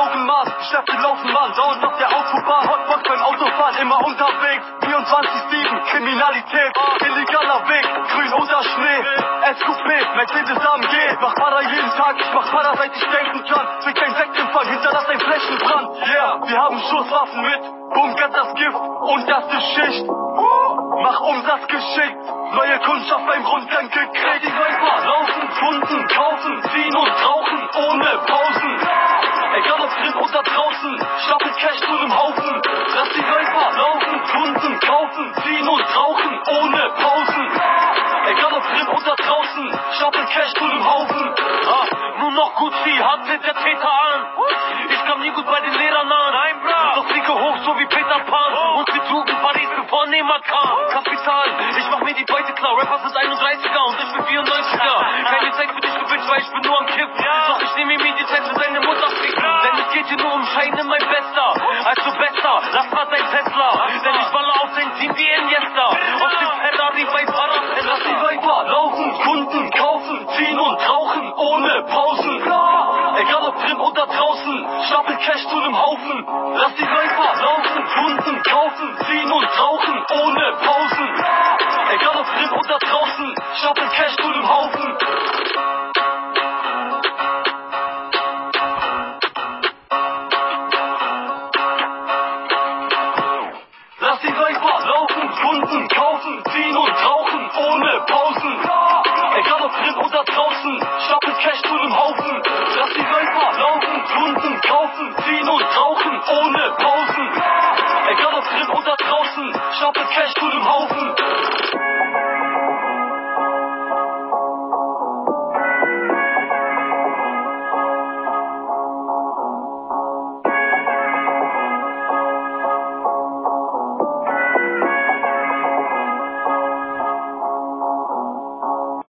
Spaß. Geschäfte laufen, Mann, dauernd auf der Autobahn. Hotbox beim Autofahren, immer unterwegs. 24-7, Kriminalität, illegaler Weg, grün oder Schnee. SQP, Mercedes AMG, mach Para jeden Tag, ich mach Para, seit ich denken kann. Fick kein Sektempfang, hinterlass ein Flächenbrand. Yeah, wir haben Schusswaffen mit, bunkert das Gift und das ist Schicht. Mach Umsatz geschickt, neue Kundschaft beim Rundgang gekriegt. Die Viper laufen, Kunden kaufen, ziehen und rauchen Sich der Täter an. Ich kam nie gut bei den Lehrern an. Nein, bra. Doch fliege hoch, so wie Peter Pan. Und wir suchen Paris, bevor niemand kam. Kapital, ich mach mir die Beute klar. Rapper sind 31er und ich bin 94er. Keine Zeit für dich, Bitch, weil ich bin nur am Kippen. Doch ich nehme mir die Zeit für deine Mutter ficken. Denn es geht hier nur um Scheine, mein Bester. Also besser, lass mal dein Tesla. Denn ich baller auf dein Team wie Iniesta. Auf dem Ferrari bei Parapet. Lass die Viper laufen, Kunden kaufen, ziehen und rauchen ohne Pausen. Haufen. Lass die Viper laufen, Kunden kaufen, ziehen und rauchen ohne Pausen. Egal ob drin oder draußen, stapel Cash zu nem Haufen. Lass die Viper laufen, Kunden kaufen, ziehen und rauchen